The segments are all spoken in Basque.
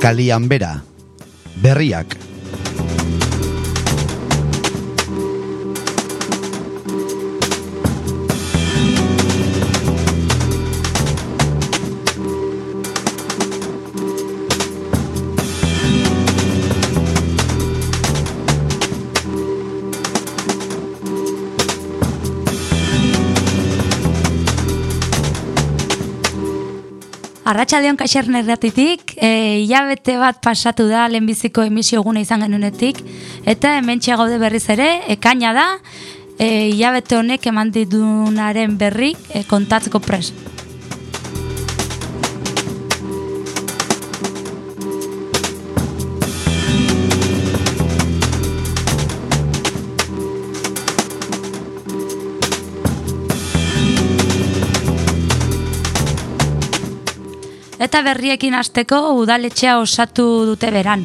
Kalian bera. Berriak. Arratxaldeon kaxern erratitik, e, hilabete bat pasatu da lehenbiziko emisio guna izan genunetik, eta hemen gaude berriz ere, ekaina da, e, hilabete honek eman didunaren berri e, kontatzeko pres. Eta berriekin hasteko udaletxea osatu dute beran.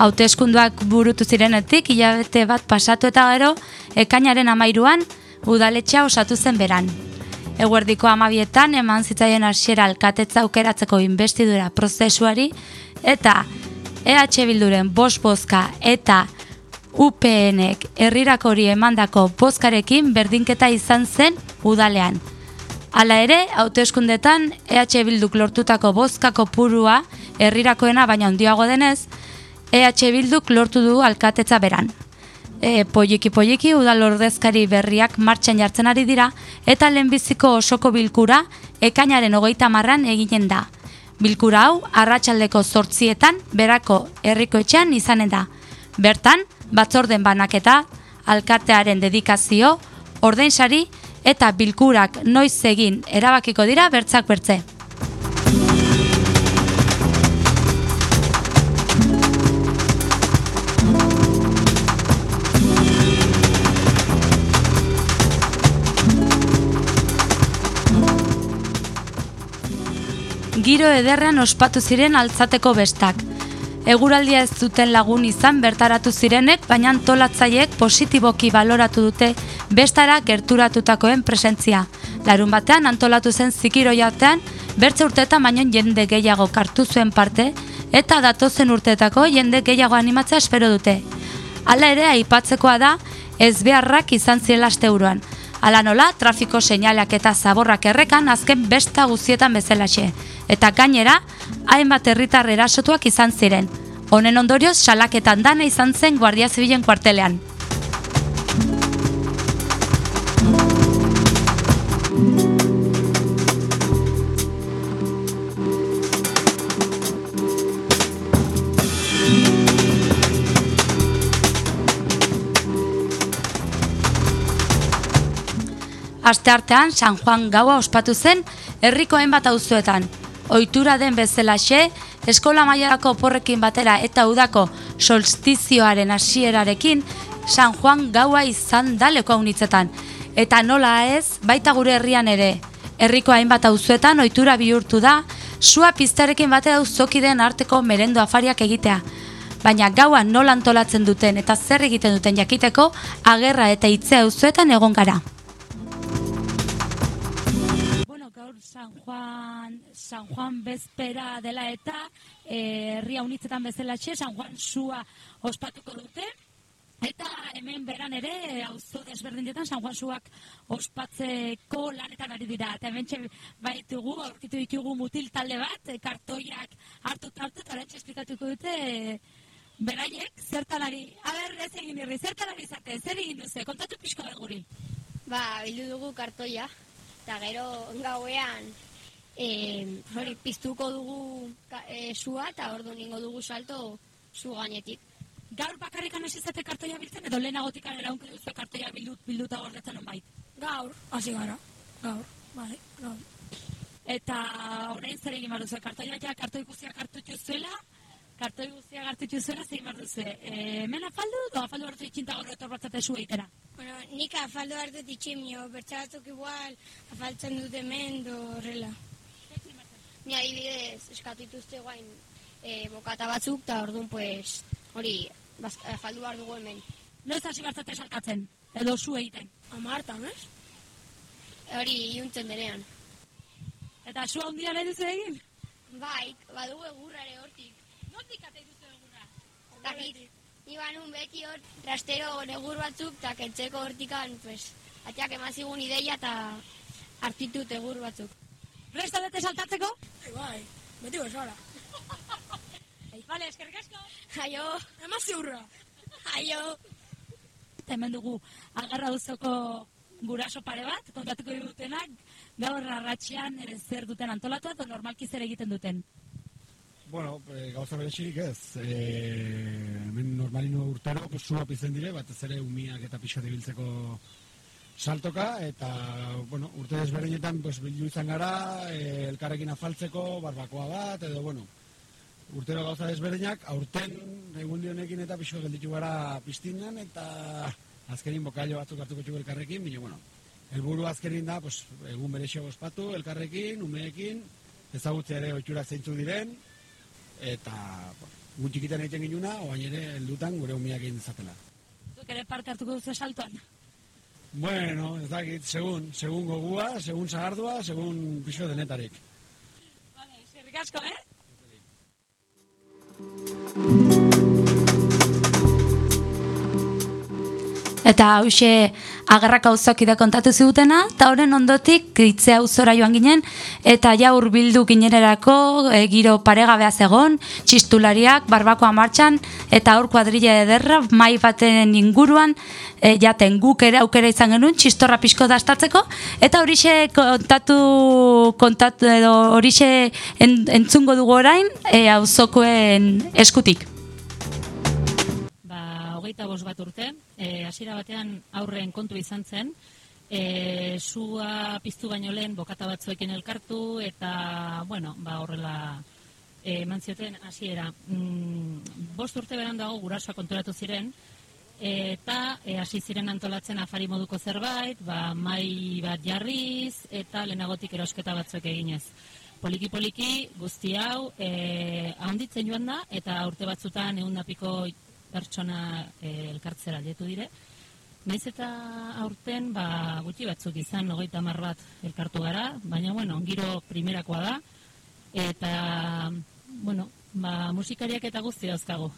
Hauteskunduak burutu zirenetik, hilabete bat pasatu eta gero, ekainaren amairuan, udaletxea osatu zen beran. Eguerdiko amabietan eman zitzaien hasiera alkatetza aukeratzeko investidura prozesuari, eta EH Bilduren bos bozka eta UPNek herrirakori emandako bozkarekin berdinketa izan zen udalean. Hala ere, hauteskundetan EH Bilduk lortutako bozkako purua herrirakoena baina handiago denez, EH Bilduk lortu du alkatetza beran. E, polliki polliki udal ordezkari berriak martxan jartzen ari dira eta lehenbiziko osoko bilkura ekainaren hogeita marran eginen da. Bilkura hau arratsaldeko zortzietan berako herriko etxean izanen da. Bertan, batzorden banaketa, alkatearen dedikazio, ordeinsari eta bilkurak noiz egin erabakiko dira bertzak bertze. Giro ederrean ospatu ziren altzateko bestak. Eguraldia ez zuten lagun izan bertaratu zirenek, baina antolatzaiek positiboki baloratu dute bestara gerturatutakoen presentzia. Larun batean antolatu zen zikiro jatean, bertze urteetan baino jende gehiago kartu zuen parte, eta datozen urteetako jende gehiago animatzea espero dute. Hala ere, aipatzekoa da, ez beharrak izan ziren laste Hala nola, trafiko seinaleak eta zaborrak errekan azken besta guzietan bezalaxe. Eta gainera, hainbat herritar erasotuak izan ziren. Honen ondorioz, salaketan dana izan zen Guardia Zibilen kuartelean. Aste artean San Juan gaua ospatu zen herriko hainbat auzoetan. Ohitura den bezalaxe, eskola mailarako porrekin batera eta udako solstizioaren hasierarekin San Juan gaua izan da leko Eta nola ez, baita gure herrian ere. Herriko hainbat auzoetan ohitura bihurtu da, sua piztarekin batera auzokideen arteko merendo afariak egitea. Baina gaua nola antolatzen duten eta zer egiten duten jakiteko, agerra eta hitzea auzoetan egon gara. San Juan, San Juan bezpera dela eta eh, herria unitzetan bezala txe, San Juan sua ospatuko dute. Eta hemen beran ere, auzo desberdinetan, San Juan suak ospatzeko lanetan ari dira. Eta hemen baitugu, aurkitu ditugu mutil talde bat, e, kartoiak hartu hartu, eta esplikatuko dute, beraiek, zertan ari, aber, ez egin irri, zertan ari zate, zer egin duze, kontatu pixko beguri. Ba, bildu dugu kartoia, eta gero gauean e, hori piztuko dugu e, sua eta ordu ningo dugu salto zu gainetik. Gaur bakarrikan hasi zate kartoia biltzen edo lehenagotik anera unke duzu kartoia bildut, bilduta gordetzen honbait? Gaur, hasi gara. Gaur, bai, gaur. Eta horrein zer egin baduzu, kartoia ja kartoi guztiak hartutu zuela, kartoi guztiak hartutu zuela, zer egin baduzu. E, hemen afaldu, do afaldu hartu itxinta gaur etorbatzate zu eitera? Bueno, nik afaldu hartu ditximio, bertxatuk igual, afaltzen dut hemen, do horrela. Ni adibidez, eskatituzte guain e, bokata batzuk, eta orduan, pues, hori, afaldu behar dugu hemen. No ez hasi bartzate salkatzen, edo zu egiten. Amartan, ez? Hori, iuntzen denean. Eta zu handia nahi duzu egin? Bai, badugu egurrare hortik. Ate duzu egurra? Dakit, iban un beti hor rastero negur batzuk, eta kentzeko hortikan, pues, atiak emazigun ideia eta hartitut egur batzuk. Presta bete saltatzeko? Bai, beti bezala. Vale, eskerrik asko. Aio, Ema ziurra. aio. Eta hemen dugu agarra duzoko guraso pare bat, kontatuko dutenak, gaur arratxian ere zer duten antolatu eta normalki zer egiten duten. Bueno, e, gauza berexirik ez. E, hemen normalino urtero, pues, zua pizten dire, batez ere umiak eta pixat ibiltzeko saltoka, eta, bueno, urte desberdinetan, pues, bildu izan gara, e, elkarrekin afaltzeko, barbakoa bat, edo, bueno, urtero gauza desberdinak, aurten egundi honekin eta pixo gelditu gara piztinan, eta azkenin bokailo batzuk hartuko txuko elkarrekin, bine, bueno, helburu azkenin da, pues, egun berexio ospatu, elkarrekin, umeekin, ezagutzea ere oitxurak zeintzuk diren, eta gu txikitan egiten ginuna, oain ere heldutan gure umiak egin dezatela. Zuk ere parte hartuko duzu saltoan. Bueno, ez dakit, segun, segun gogua, segun zagardua, segun pixo denetarik. Vale, eskerrik asko, eh? Eta hause agerrak auzok ida kontatu zigutena, eta horren ondotik itzea auzora joan ginen, eta ja hurbildu ginererako e, giro paregabea zegon, txistulariak, barbakoa martxan, eta aur kuadrilla ederra, mai baten inguruan, e, jaten guk ere aukera izan genuen, txistorra pixko dastatzeko, eta horixe kontatu, kontatu edo horixe en, entzungo dugu orain, e, auzokoen eskutik. ba, hogeita bost bat urte, hasiera batean aurren kontu izan zen, e, sua piztu baino lehen bokata batzuekin elkartu, eta, bueno, ba, horrela e, eman zioten hasiera. Mm, bost urte beran dago gurasoa konturatu ziren, eta e, hasi ziren antolatzen afari moduko zerbait, ba, mai bat jarriz, eta lehenagotik erosketa batzuek eginez. Poliki poliki guzti hau e, handitzen joan da, eta urte batzutan egun pertsona e, elkartzera jetu dire. Naiz eta aurten ba, gutxi batzuk izan, hogeita hamar bat elkartu gara, baina bueno, giro primerakoa da, eta bueno, ba, musikariak eta guzti dauzkagu.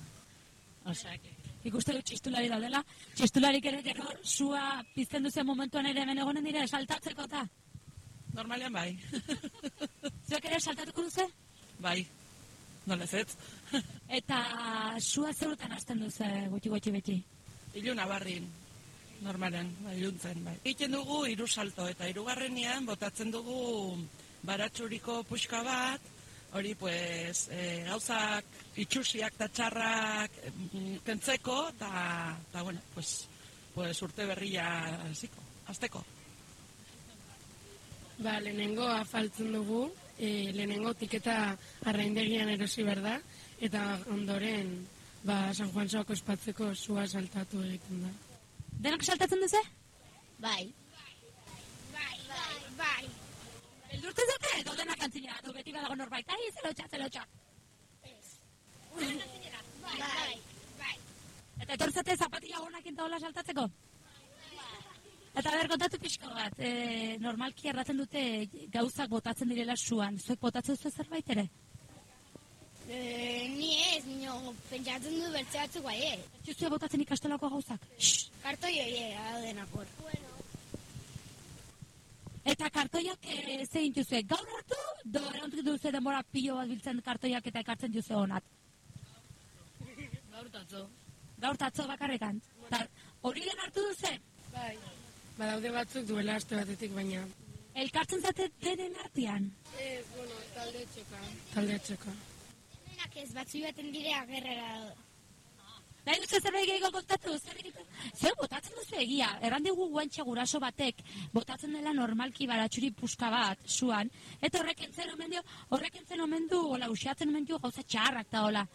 Osea, que- Ikuste dut txistulari daudela, txistularik ere gero sua pizten duzen momentuan ere hemen egonen dire saltatzeko eta. Normalean bai. Zuek ere saltatuko duze? bai. Nola ez? Eta sua zeurutan hasten duze gutxi gutxi beti. Ilun abarrin. Normalean, bai, iluntzen, bai. Egiten dugu hiru salto eta hirugarrenean botatzen dugu baratxuriko puxka bat, hori pues e, gauzak itxusiak eta txarrak mm, kentzeko eta eta bueno, pues pues urte berria hasiko, hasteko. Ba, lehenengo afaltzen dugu, e, lehenengo tiketa arraindegian erosi behar da, eta ondoren, ba, San Juan Soako espatzeko sua saltatu egiten da. Denak saltatzen duze? Bai. Bai, bai, bai. Beldurtzen zute edo denak antzina, du beti badago norbait, ai, zelotxa, zelotxa. Bai, bai, bai. Eta etortzate zapatilla honak eta hola saltatzeko? Eta ber, kontatu pixko bat, e, normalki erraten dute gauzak botatzen direla suan, zuek botatzen zuen zerbait ere? E, ni ez, nio, pentsatzen du bertze batzuk bai, eh? Zuzue botatzen ikastolako gauzak? Shh. Kartoi hori, hau denakor. Bueno. Eta kartoiak e, zein duzue, gaur hartu, do erantzuk duzu denbora pilo bat biltzen kartoiak eta ekartzen duzu honat. Gaur tatzo. Gaur tatzo bakarrekan. Hori den hartu duze? Bai. Badaude batzuk duela aste batetik baina. Elkartzen zate denen artean. Ez, bueno, talde txoka. Talde txoka. Denak ez batzu baten dire agerrera Nahi duzu zerbait gehiago kontatu, zer? Zer botatzen duzu egia, erran digu guantxe guraso batek, botatzen dela normalki baratxuri puska bat, suan, eta horrek entzen omen dio, horrek entzen omen du, hola, usiatzen omen dio gauza txarrak eta hola.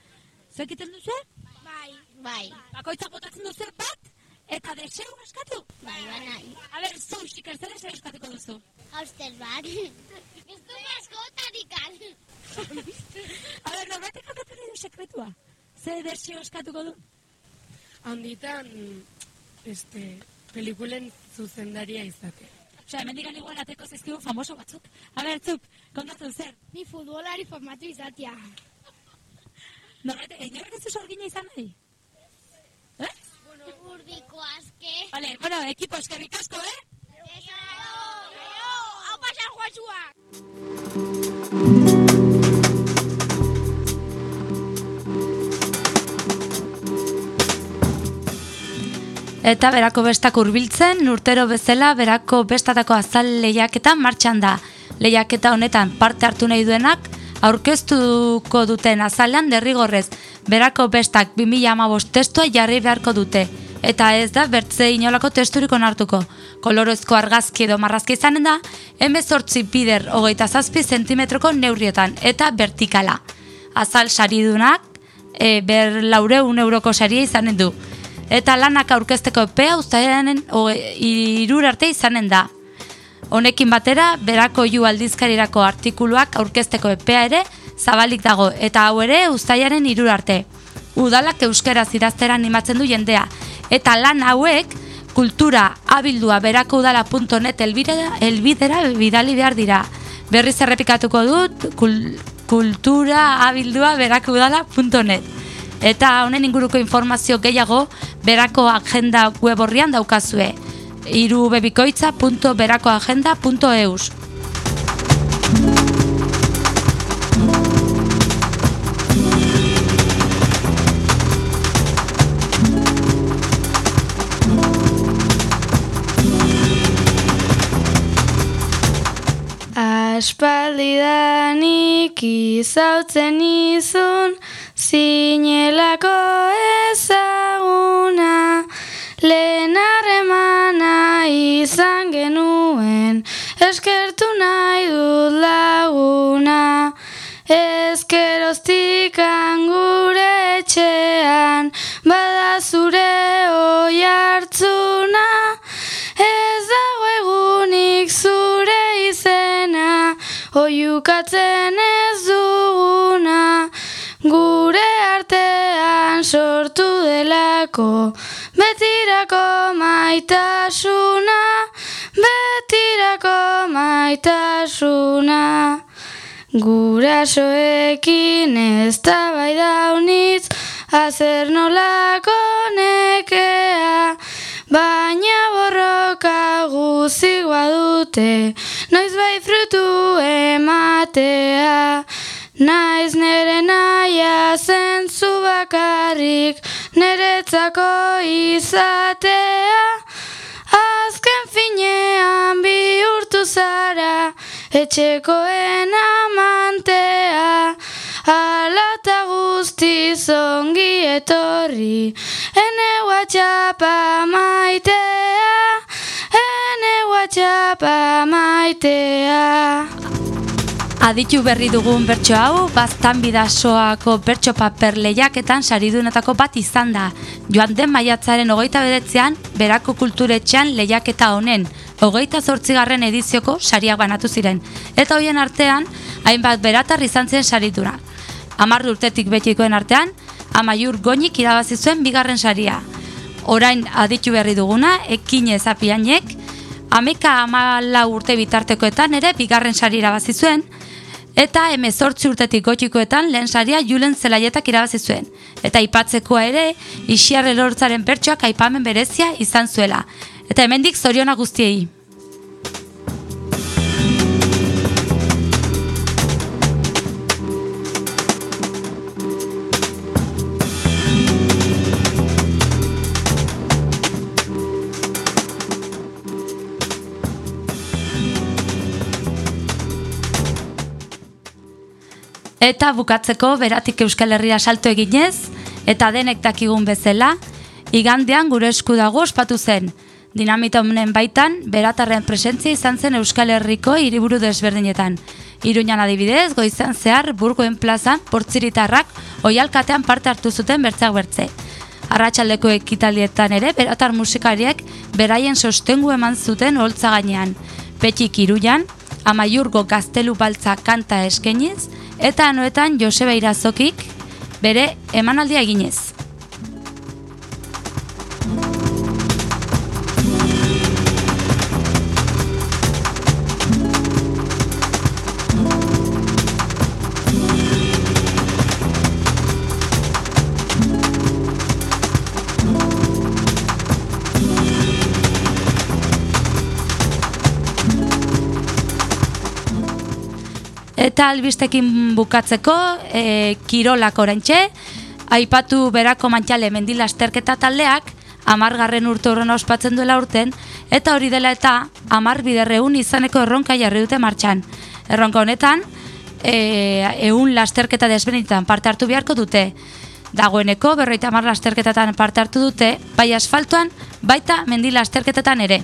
Zer egiten duzu? Bai. Bai. Bakoitza botatzen duzu bat, eta deseo askatu? Bai, banai. A ber, zu, xiker, zer deseo askatuko duzu? Auster bat. Ez du maskotarik A ber, norbatek kontatu nahi du sekretua? Zer deseo askatuko du? Handitan, este, pelikulen zuzendaria izate. Osea, hemendikan igual ateko zizkigu famoso batzuk. A ber, zuk, kontatu zer? Ni futbolari formatu izatea. Norbait, inork ez du sorgina izan nahi? Urdiko azke. Vale, bueno, ekipo eskerrik asko, eh? Hau pasan joatzua. Eta berako bestak hurbiltzen, urtero bezala berako bestatako azal lehiaketa martxan da. Lehiaketa honetan parte hartu nahi duenak, aurkeztuko duten azalean derrigorrez, berako bestak 2008 testua jarri beharko dute. Eta ez da bertze inolako testurik onartuko. Kolorozko argazki edo marrazki izanen da, emezortzi bider hogeita zazpi zentimetroko neurrietan eta vertikala. Azal saridunak, e, ber laureun euroko saria izanen du. Eta lanak aurkezteko epea uztailaren irur arte izanen da. Honekin batera, berako ju aldizkarirako artikuluak aurkezteko epea ere zabalik dago, eta hau ere uztailaren irur arte. Udalak euskera idaztera animatzen du jendea, eta lan hauek kultura abildua berako udala.net elbidera, elbidera bidali behar dira. Berriz errepikatuko dut kul, kultura abildua berako udala.net. Eta honen inguruko informazio gehiago berako agenda web horrian daukazue. irubebikoitza.berakoagenda.eus Aspaldidanik izautzen izun, zinelako ezaguna, lehen harremana izan genuen, eskertu nahi dut laguna. Ezkeroztikan gure etxean, bada zure oi hartzuna, ez dago egunik zure izena, oiukatzen ez duguna, gure artean sortu delako, betirako maitasuna, betirako maitasuna. Gurasoekin ez da bai daunitz, azer nolako nekea, baina borroka guzik badute, noiz bai frutu ematea. Naiz nere naia zentzu bakarrik, neretzako izatea, azken finean bihurtu zara, etxekoen amantea, alata guztiz ongi etorri, ene guatxapa maitea, ene guatxapa maitea. Aditu berri dugun bertso hau, baztan bidasoako bertso paper lehiaketan saridunetako bat izan da. Joan den maiatzaren hogeita bedetzean, berako kulturetxean lehiaketa honen, hogeita zortzigarren edizioko sariak banatu ziren. Eta hoien artean, hainbat beratar izan zen saridura. Amar urtetik betikoen artean, amaiur goinik irabazi zuen bigarren saria. Orain aditu berri duguna, ekin ezapianek, ameka amala urte bitartekoetan ere bigarren sari irabazi zuen, eta emezortzi urtetik gotikoetan lehen saria julen zelaietak irabazi zuen. Eta aipatzekoa ere, isiar elortzaren pertsoak aipamen berezia izan zuela. Eta hemendik zoriona guztiei. Eta bukatzeko beratik Euskal Herria salto eginez, eta denek dakigun bezala, igandean gure esku dago ospatu zen. Dinamita honen baitan, beratarren presentzia izan zen Euskal Herriko hiriburu desberdinetan. Iruñan adibidez, goizan zehar, burgoen plazan, portziritarrak, oialkatean parte hartu zuten bertzak bertze. Arratxaldeko ekitaldietan ere, beratar musikariek beraien sostengu eman zuten holtza gainean. Petxik iruñan, amaiurgo gaztelu baltza kanta eskeniz, eta anoetan Joseba Irazokik bere emanaldia eginez. Eta albistekin bukatzeko, e, kirolak oraintxe, aipatu berako mantxale mendila esterketa taldeak, amargarren urte horren ospatzen duela urten, eta hori dela eta amar biderreun izaneko erronka jarri dute martxan. Erronka honetan, e, eun lasterketa desbenitan parte hartu beharko dute. Dagoeneko berroita amar lasterketatan parte hartu dute, bai asfaltuan, baita mendi lasterketetan ere.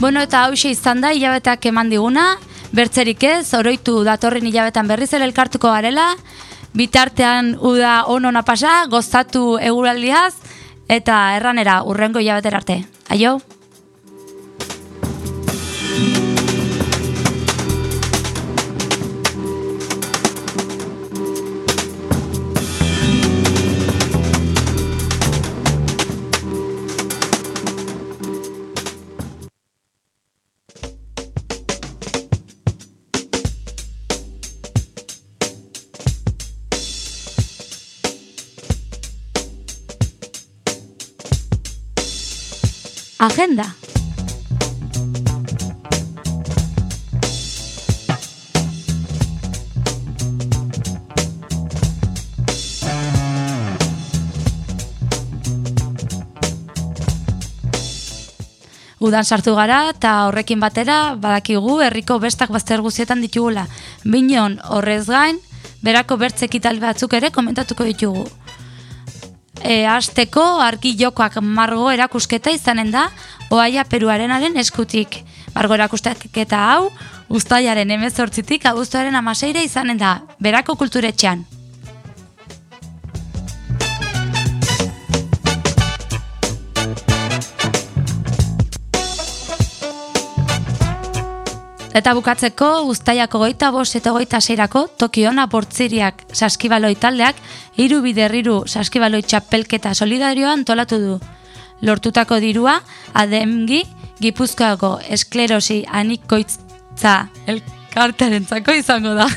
Bueno, eta hause izan da, hilabetak eman diguna, bertzerik ez, oroitu datorren hilabetan berriz ere elkartuko garela, bitartean uda onona pasa, gozatu eguraldiaz, eta erranera urrengo hilabeter arte. Aio? Agenda. Udan sartu gara eta horrekin batera badakigu herriko bestak bazter guzietan ditugula. Binon horrez gain, berako bertzekital batzuk ere komentatuko ditugu. E, azteko argi jokoak margo erakusketa izanen da Oaia Peruarenaren eskutik. Margo erakusketa hau, ustaiaren emezortzitik abuztuaren amaseire izanen da, berako kulturetxean. Eta bukatzeko, guztaiako goita bost eta goita seirako, Tokiona portziriak saskibaloi taldeak, hiru biderriru saskibaloi txapelketa solidarioa antolatu du. Lortutako dirua, ademgi, gipuzkoako esklerosi anikoitza elkartaren izango da.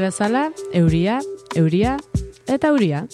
Bezala, euria, euria eta euria.